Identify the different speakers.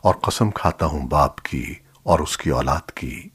Speaker 1: اور قسم کھاتا ہوں باپ کی اور اس کی اولاد کی۔